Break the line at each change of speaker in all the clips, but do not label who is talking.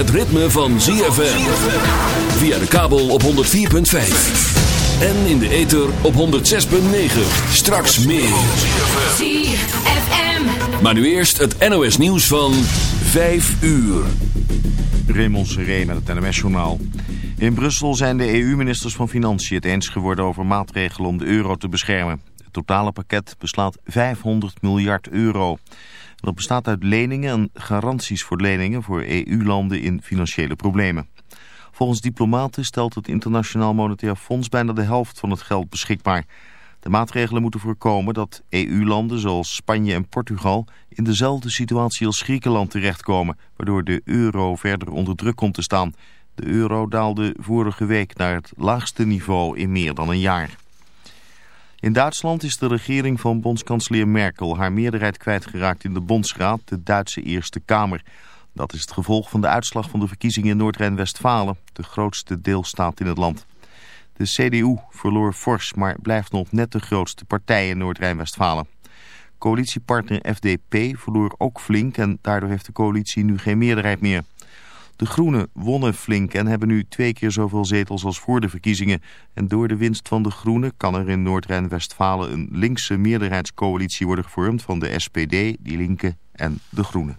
Het ritme van ZFM. Via de kabel op 104.5. En in de ether op 106.9. Straks meer.
ZFM.
Maar nu eerst het NOS nieuws van 5 uur.
Raymond Seré met het NMS-journaal. In Brussel zijn de EU-ministers van Financiën het eens geworden over maatregelen om de euro te beschermen. Het totale pakket beslaat 500 miljard euro. Dat bestaat uit leningen en garanties voor leningen voor EU-landen in financiële problemen. Volgens diplomaten stelt het Internationaal Monetair Fonds bijna de helft van het geld beschikbaar. De maatregelen moeten voorkomen dat EU-landen zoals Spanje en Portugal in dezelfde situatie als Griekenland terechtkomen, waardoor de euro verder onder druk komt te staan. De euro daalde vorige week naar het laagste niveau in meer dan een jaar. In Duitsland is de regering van bondskanselier Merkel haar meerderheid kwijtgeraakt in de Bondsraad, de Duitse Eerste Kamer. Dat is het gevolg van de uitslag van de verkiezingen in Noord-Rijn-Westfalen, de grootste deelstaat in het land. De CDU verloor fors, maar blijft nog net de grootste partij in Noord-Rijn-Westfalen. Coalitiepartner FDP verloor ook flink en daardoor heeft de coalitie nu geen meerderheid meer. De Groenen wonnen flink en hebben nu twee keer zoveel zetels als voor de verkiezingen. En door de winst van de Groenen kan er in Noord-Rijn-Westfalen een linkse meerderheidscoalitie worden gevormd van de SPD, Die Linke en de Groenen.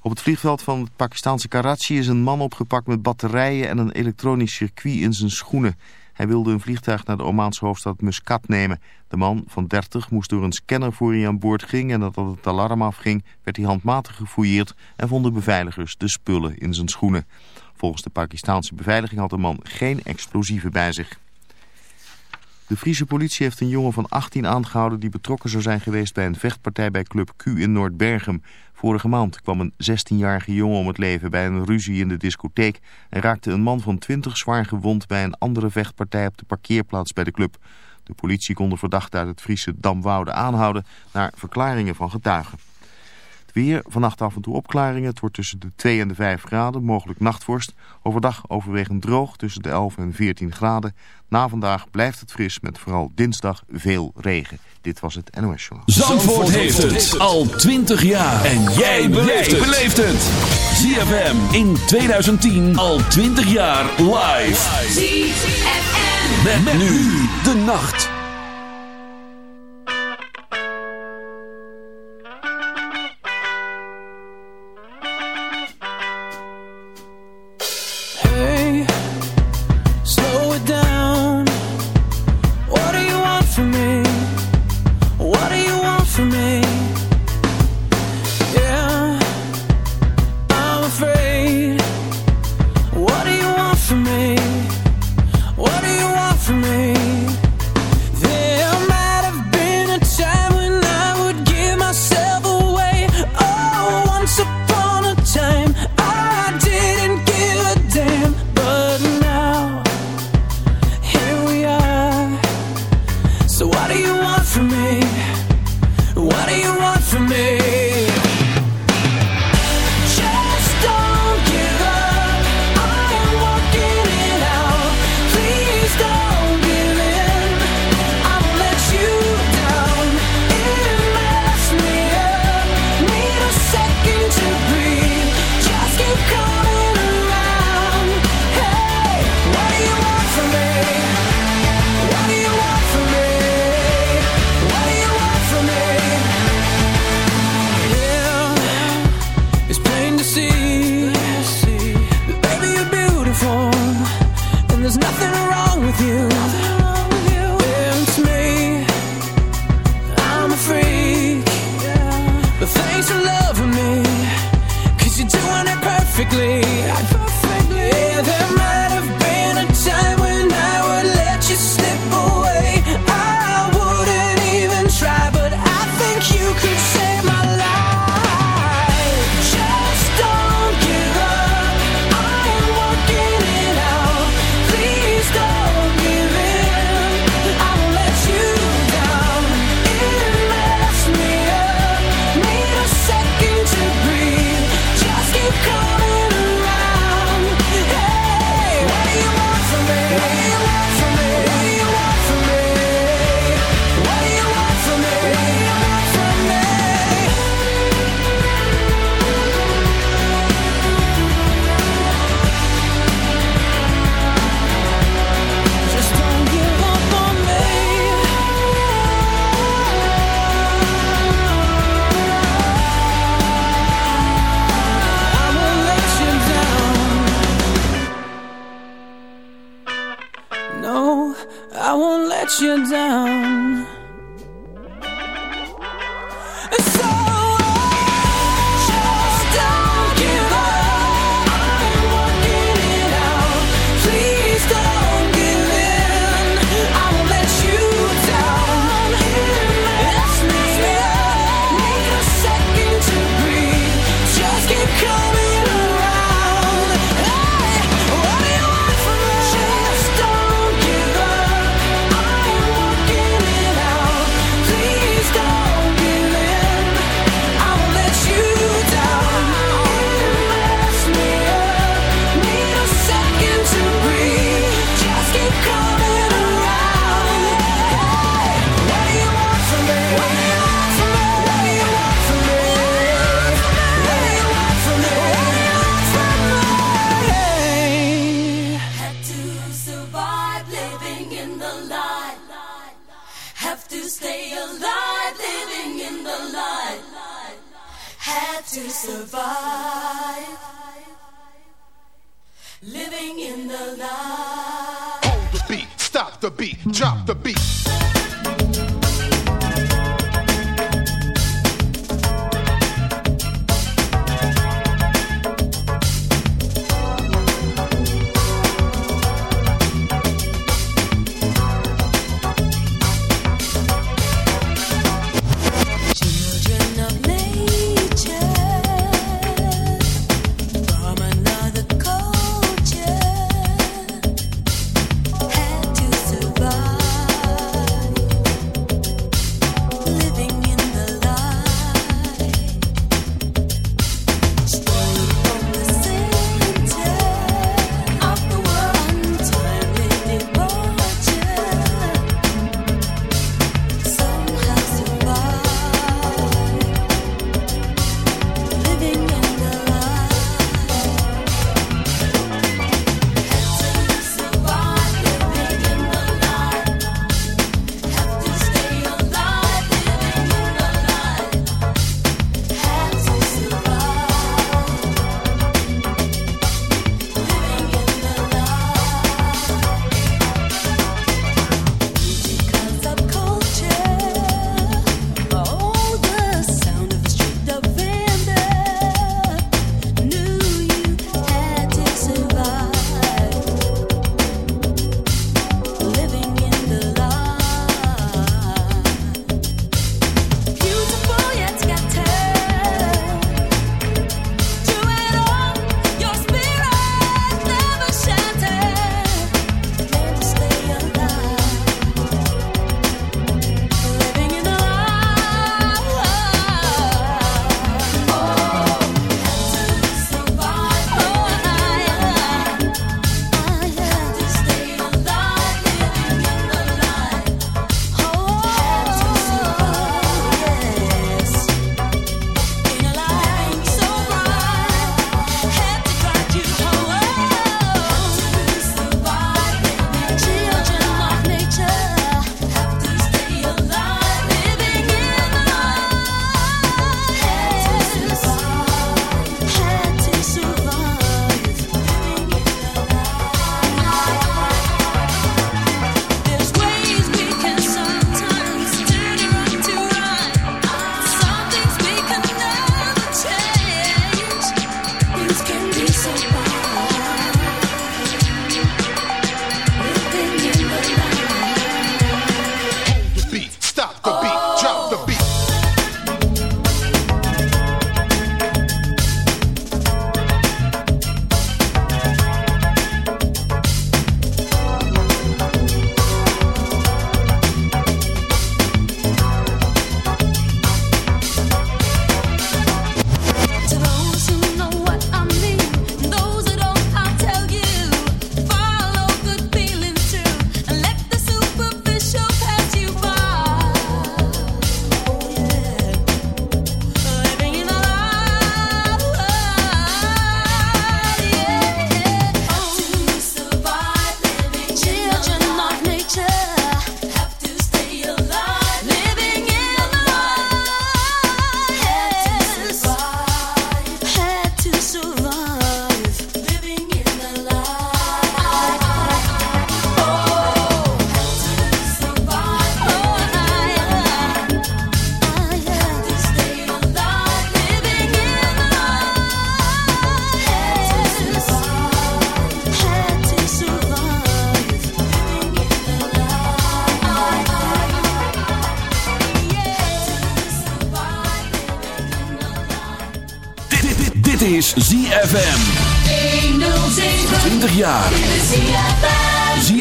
Op het vliegveld van het Pakistanse Karachi is een man opgepakt met batterijen en een elektronisch circuit in zijn schoenen. Hij wilde een vliegtuig naar de Omaanse hoofdstad Muscat nemen. De man van 30 moest door een scanner voor hij aan boord ging en nadat het alarm afging werd hij handmatig gefouilleerd en vonden beveiligers de spullen in zijn schoenen. Volgens de Pakistanse beveiliging had de man geen explosieven bij zich. De Friese politie heeft een jongen van 18 aangehouden die betrokken zou zijn geweest bij een vechtpartij bij Club Q in Noordbergen. Vorige maand kwam een 16-jarige jongen om het leven bij een ruzie in de discotheek en raakte een man van 20 zwaar gewond bij een andere vechtpartij op de parkeerplaats bij de club. De politie kon de verdachte uit het Friese Damwoude aanhouden naar verklaringen van getuigen. Het weer, vannacht af en toe opklaringen. Het wordt tussen de 2 en de 5 graden, mogelijk nachtvorst. Overdag overwegend droog tussen de 11 en 14 graden. Na vandaag blijft het fris met vooral dinsdag veel regen. Dit was het NOS Journal.
Zandvoort heeft het al 20 jaar. En jij beleeft het. ZFM in 2010 al 20 jaar live.
ZFM.
Met, met nu de nacht.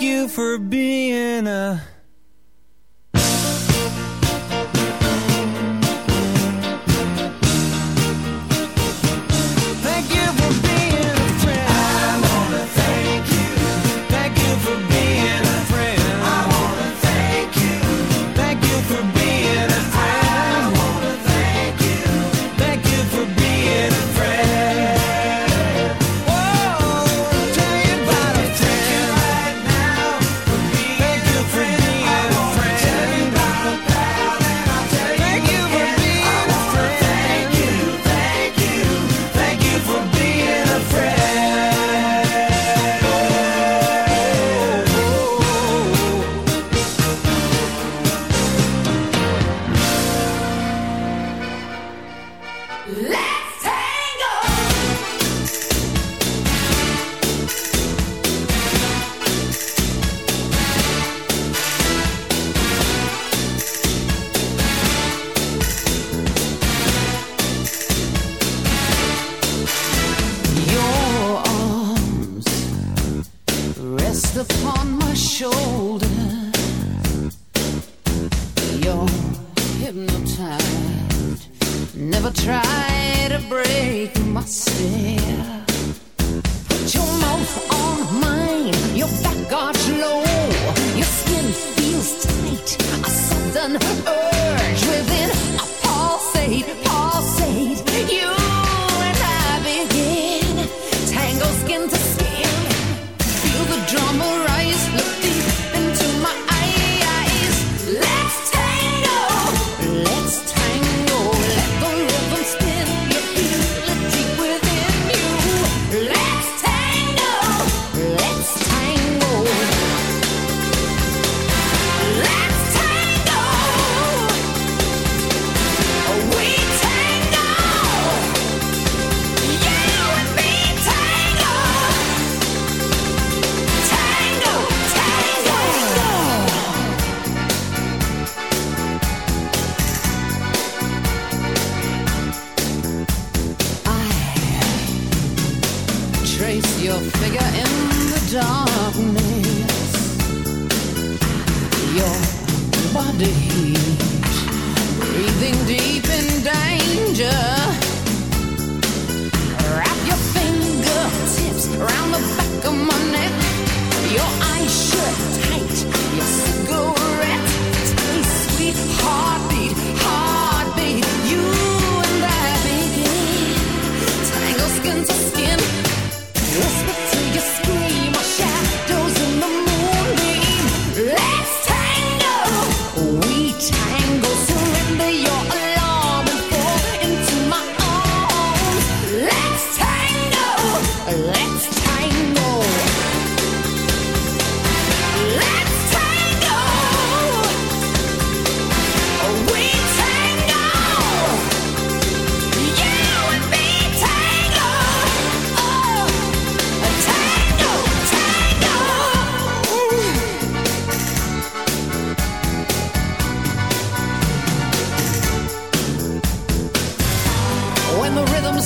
you for being a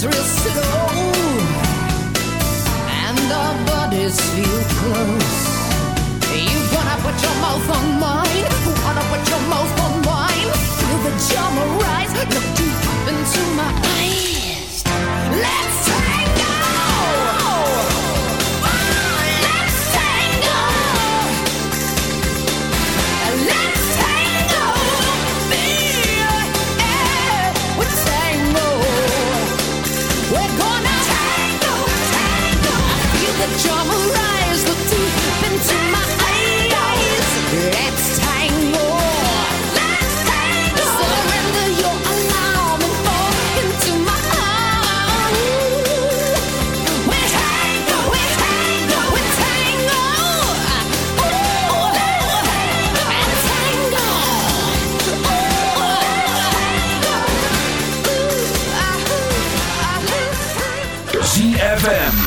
risk to go, and our bodies feel close. You wanna put your mouth on mine? Wanna put your mouth on mine? Feel the charm arise. Look deep into my eyes.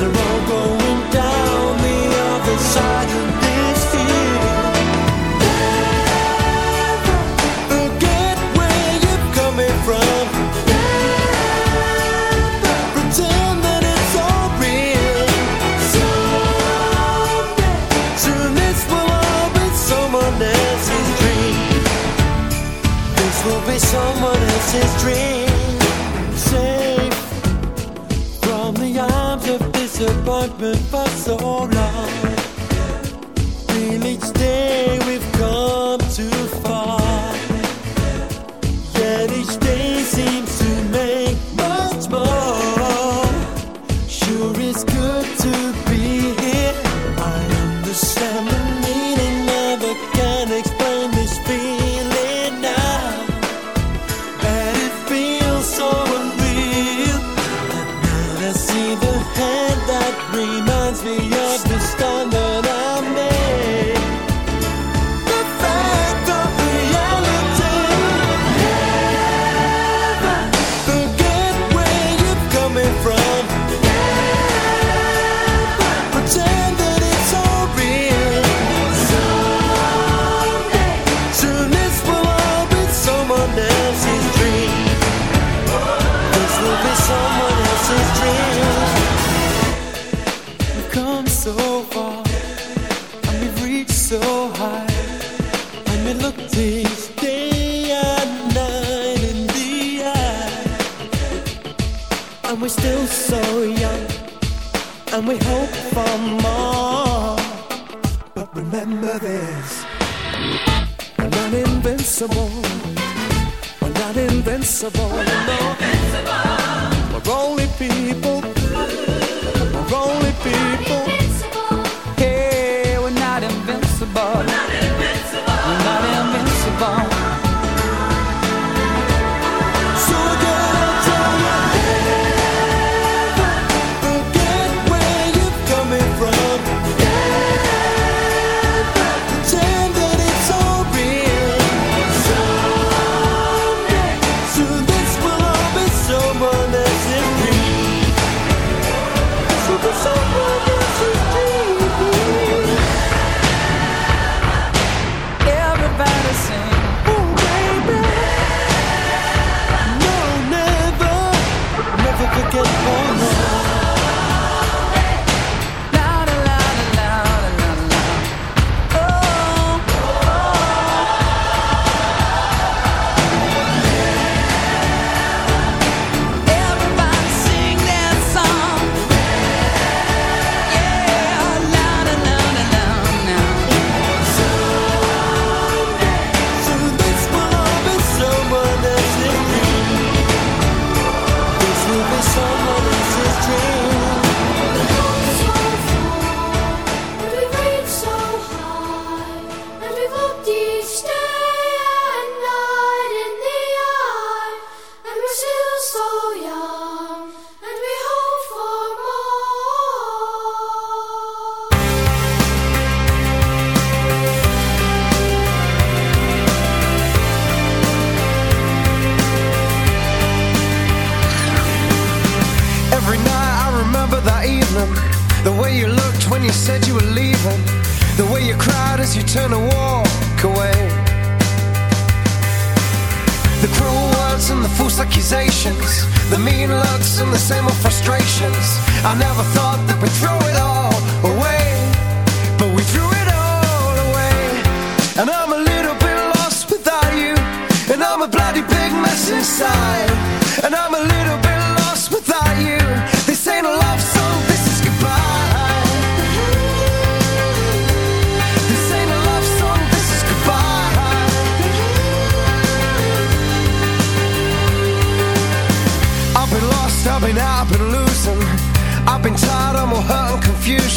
the road apartment for so long.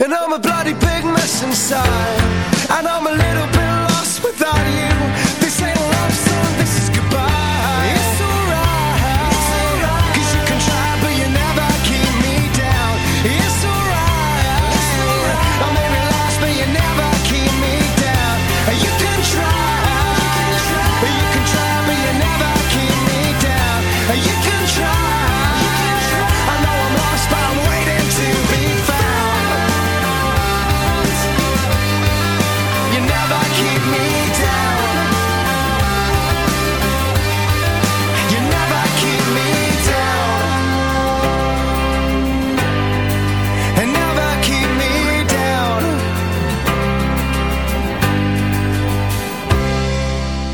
And I'm a bloody big mess inside. And I'm a little bit lost without you.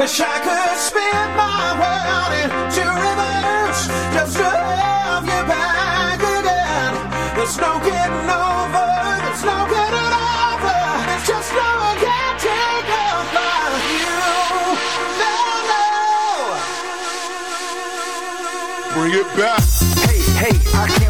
Wish I could spin my world into reverse just to have you back again. There's no getting over, there's no getting over. It's just no getting over you. No, no.
Bring it back.
Hey, hey, I can't.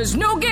There's no
game.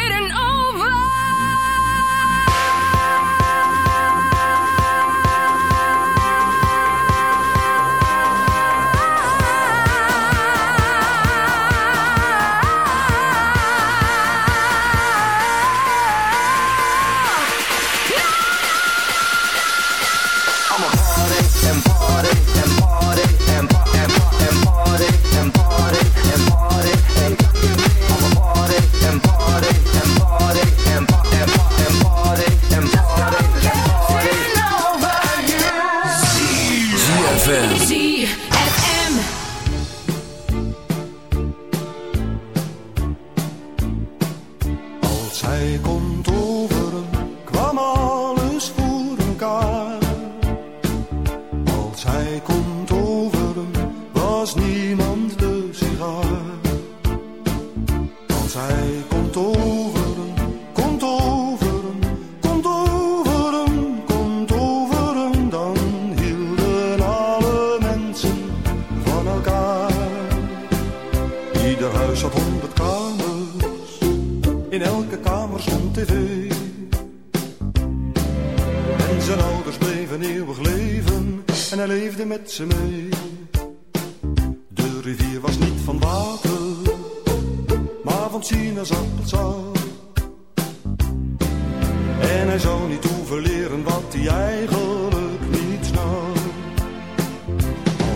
Hij zou niet hoeven leren wat hij eigenlijk niet snap.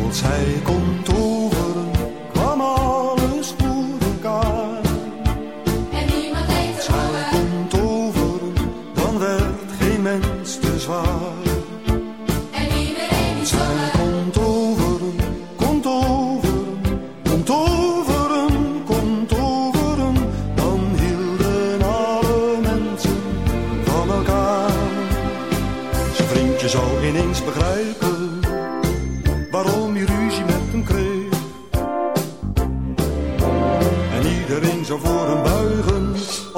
Als hij kon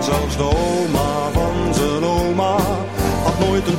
Zelfs de oma van zijn oma had nooit een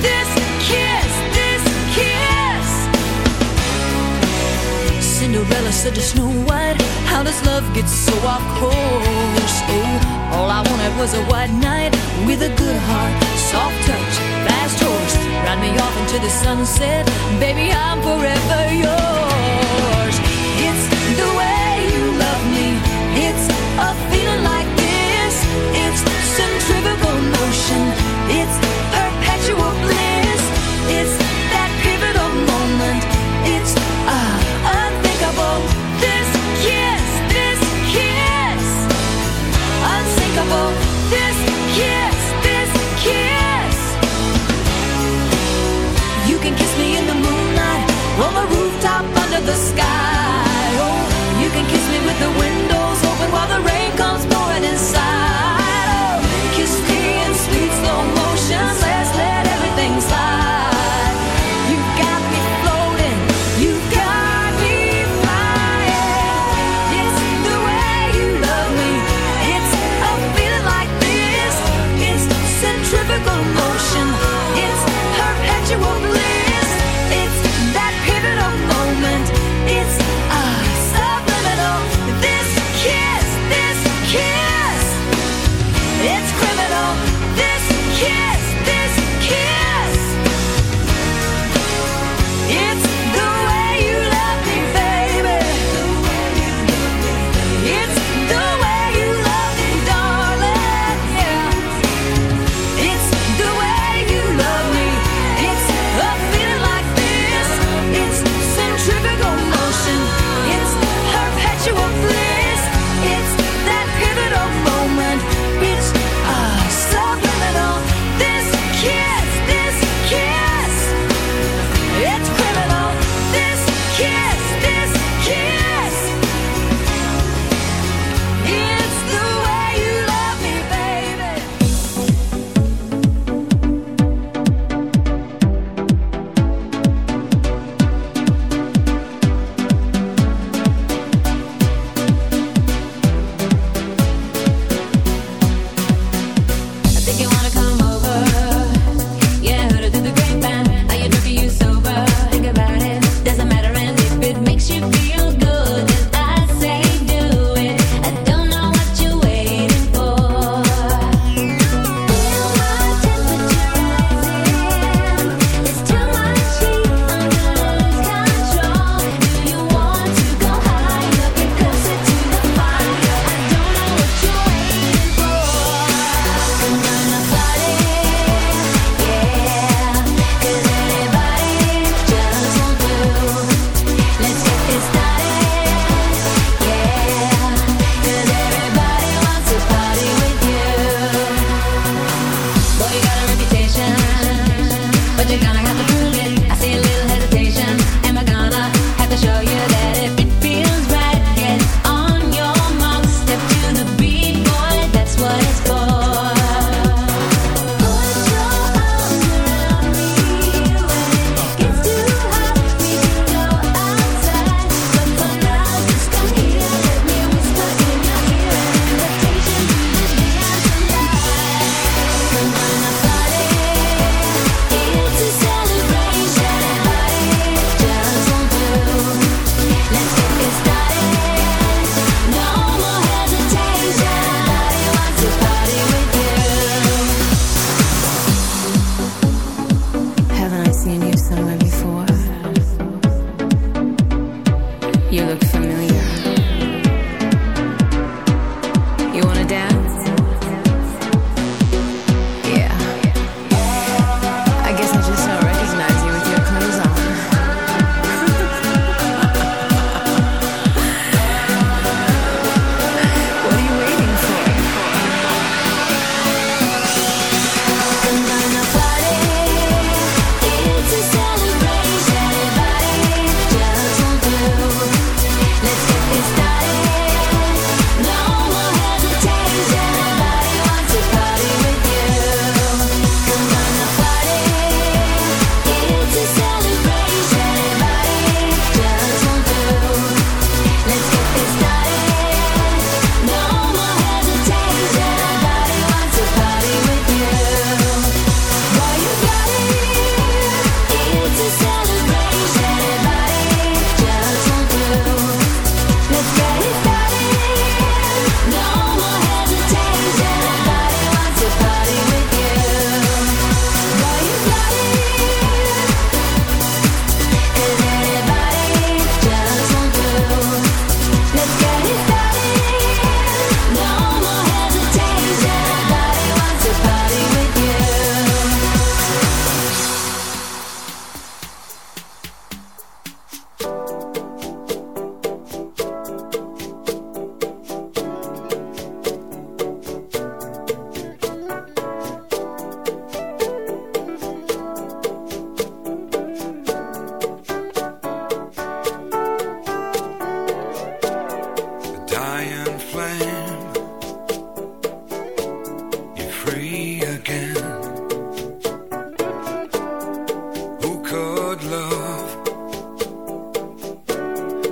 This kiss, this kiss. Cinderella said to Snow White, How does love get so off? Oh, all I wanted was a white knight with a good heart, soft touch, fast horse. Ride me off into the sunset, baby, I'm forever yours.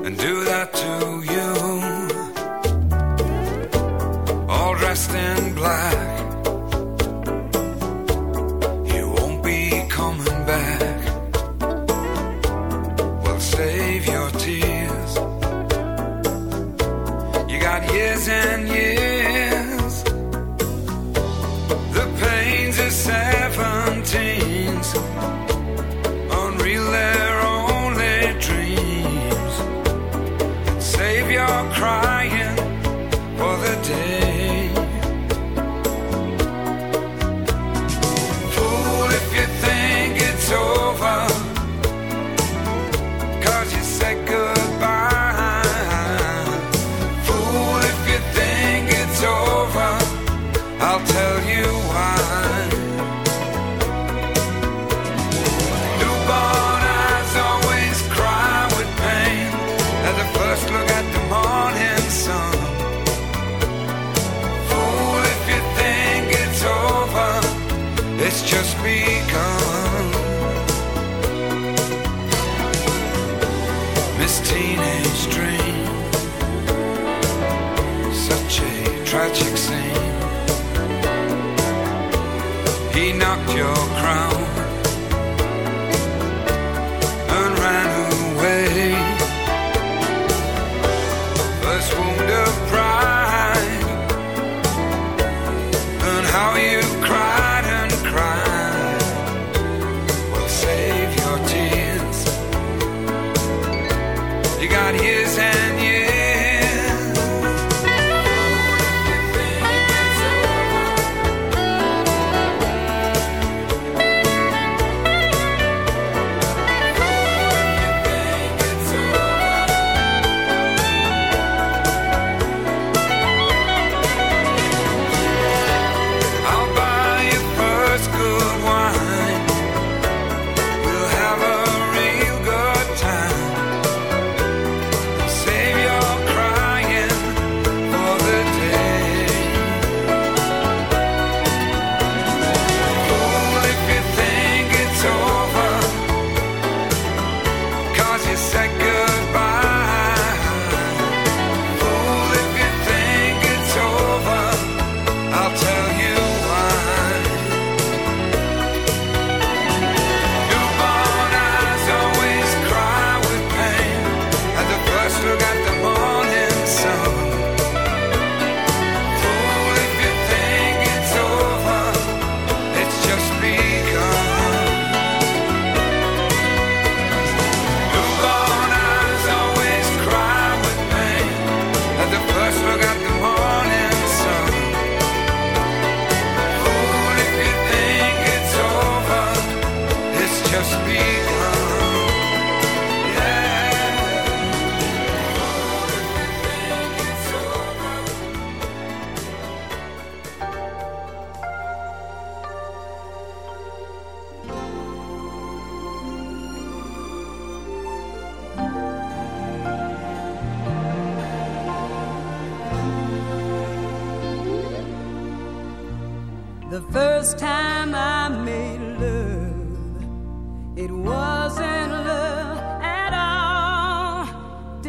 and do that
too.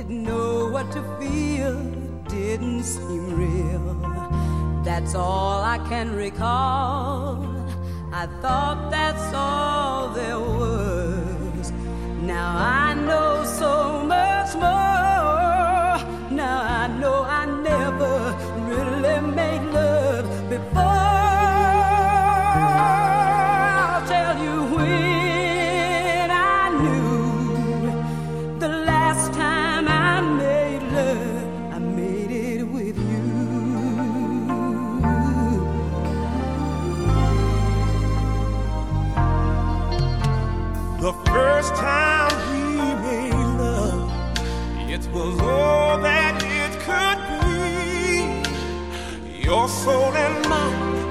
Didn't know what to feel, it didn't seem real. That's all I can recall. I thought that's all there was. Now I know so much more.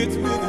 it's with